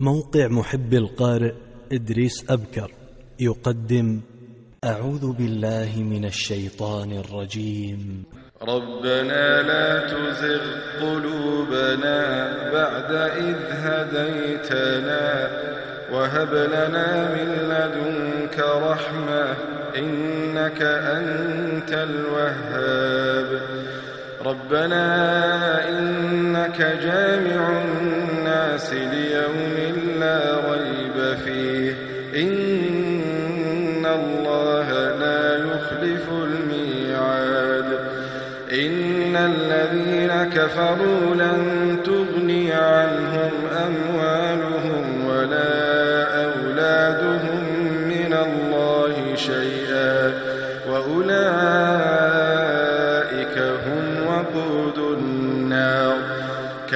موقع محب القارئ إدريس أبكر يقدم أعوذ بالله من الشيطان الرجيم. ربنا لا تزغ قلوبنا بعد إذ هديتنا وهب لنا من لدنك رحمة إنك أنت الوهاب. ربنا إنك جامع الناس ليوم لا ريب فيه. إن الله لا يخلف الميعاد. إن الذين كفروا لن تغني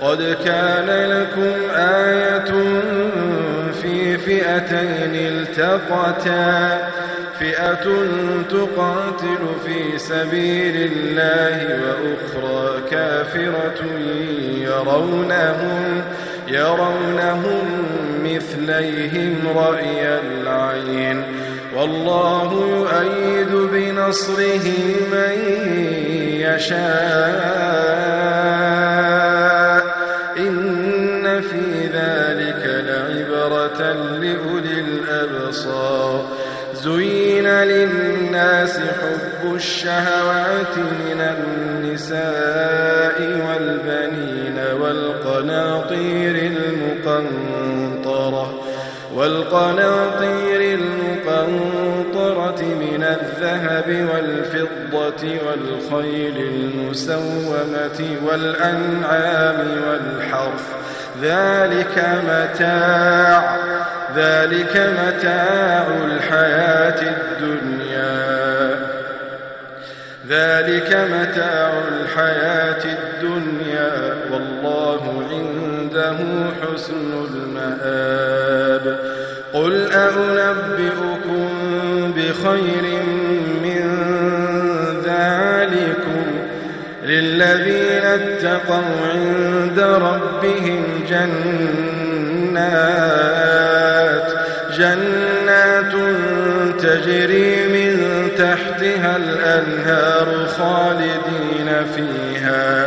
قد كان لكم آية في فئتين التقتا. فئة تقاتل في سبيل الله وأخرى كافرة يرونهم يرونهم مثليهم رأي العين. والله يؤيد بنصره من يشاء. لعبرة لأولي الأبصار. زين للناس حب الشهوات من النساء والبنين. والقناطير المقنطرة والقناطير المقنطرة من الذهب والفضة والخيل المسومة والأنعام والحرث. ذلك متاع ذلك متاع الحياة الدنيا. ذلك متاع الحياة الدنيا. عنده حسن المآب. قل أنبئكم بخير من ذلكم للذين اتقوا عند ربهم جنات جنات تجري من تحتها الأنهار خالدين فيها.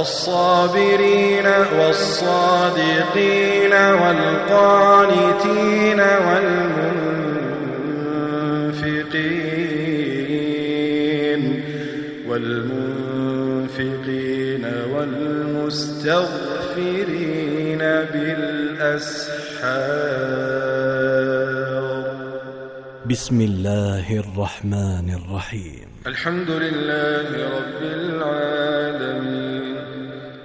الصابرين والصادقين والقانتين والمنفقين والمنفقين والمستغفرين بالأسحار. بسم الله الرحمن الرحيم. الحمد لله رب العالمين.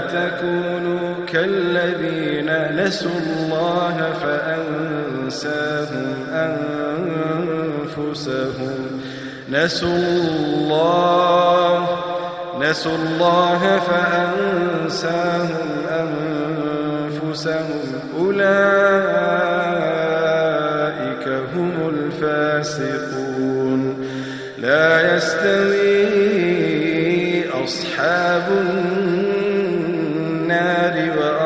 تكونوا كالذين نسوا الله فأنساهم أنفسهم نسوا الله نسوا الله فأنساهم أنفسهم أولئك هم الفاسقون لا يستوي أصحاب النار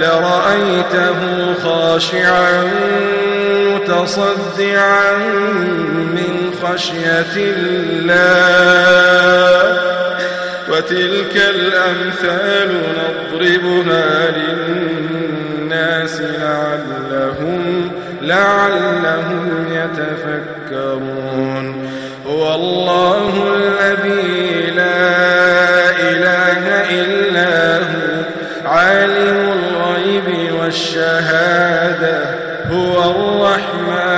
لرأيته خاشعا متصدعا من خشية الله. وتلك الأمثال نضربها للناس لعلهم لعلهم يتفكرون. هو الله الذي الغيب والشهادة هو الرحمن.